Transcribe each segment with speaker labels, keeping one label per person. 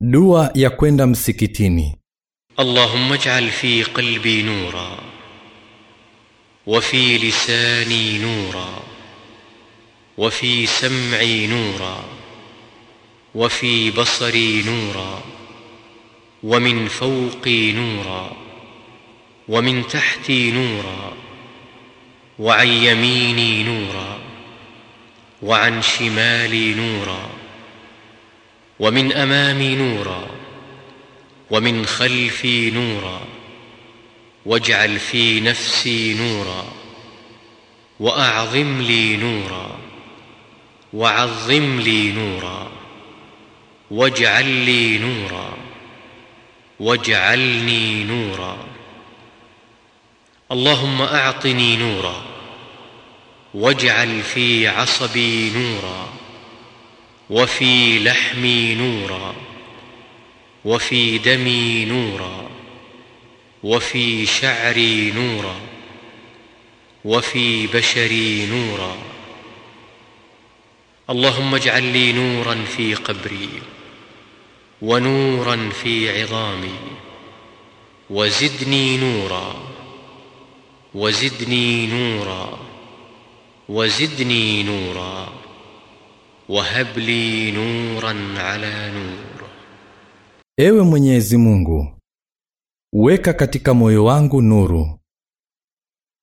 Speaker 1: Dua ya kwenda msikitini.
Speaker 2: اللهم اجعل في قلبي نورا وفي لساني نورا وفي سمعي نورا وفي بصري نورا ومن فوقي نورا ومن تحتي نورا وعن يميني نورا وعن شمالي نورا ومن أمامي نورا ومن خلفي نورا واجعل في نفسي نورا وأعظم لي نورا وعظم لي نورا واجعل لي نورا واجعلني نورا. اللهم أعطني نورا واجعل في عصبي نورا. وفي لحمي نورا وفي دمي نورا وفي شعري نورا وفي بشري نورا. اللهم اجعل لي نورا في قبري ونورا في عظامي وزدني نورا وزدني نورا وزدني نورا. wahab li nuran ala nur,
Speaker 1: ewe Mwenyezi Mungu, weka katika moyo wangu nuru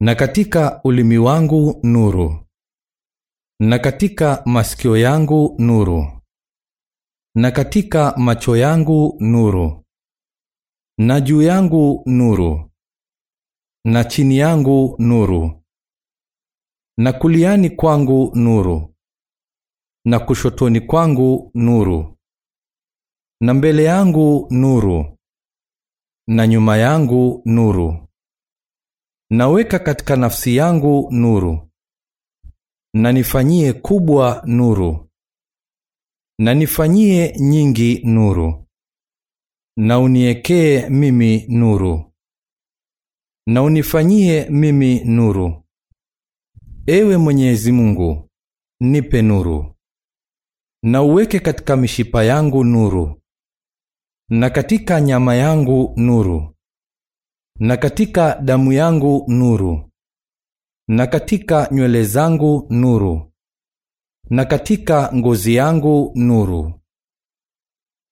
Speaker 1: na katika ulimi wangu nuru na katika masikio yangu nuru na katika macho yangu nuru na juu yangu nuru na chini yangu nuru na kuliani kwangu nuru na kushotoni kwangu nuru na mbele yangu nuru na nyuma yangu nuru. Naweka katika nafsi yangu nuru na nifanyie kubwa nuru na nifanyie nyingi nuru na uniekee mimi nuru na unifanyie mimi nuru. Ewe mwenyezi mungu nipe nuru na uweke katika mishipa yangu nuru na katika nyama yangu nuru na katika damu yangu nuru na katika nywele zangu nuru na katika ngozi yangu nuru.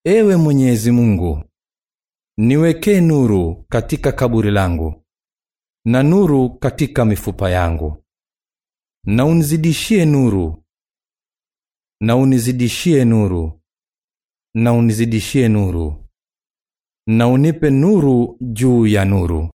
Speaker 1: Ewe mwenyezi mungu niwekee nuru katika kaburi langu na nuru katika mifupa yangu na unizidishie nuru na unizidishie nuru na unizidishie nuru na unipe nuru juu ya nuru